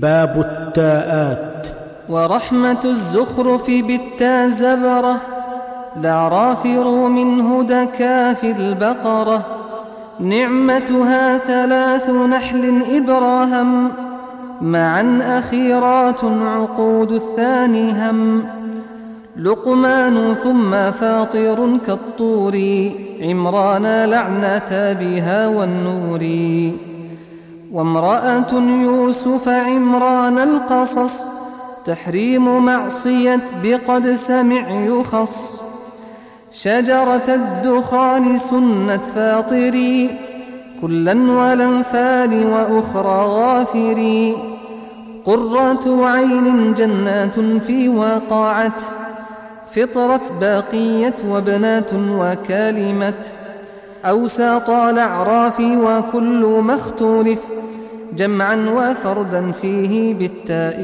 باب التاءات. ورحمة الزخرف بالتا زبرة الأعراف روم هدى كاف البقرة. نعمتها ثلاث نحل إبراهم معا أخيرات عقود الثاني هم. لقمان ثم فاطر كالطور عمران لعنة بها والنور. وامرأة يوسف عمران القصص تحريم معصية بقد سمع يخص. شجرة الدخان سنة فاطري كلا والأنفال وأخرى غافري. قرة عين جنات في واقعة فطرة باقية وبنات وكالمة أوساط الأعراف وكل ما اختلف جمعا وفردا فيه بالتاء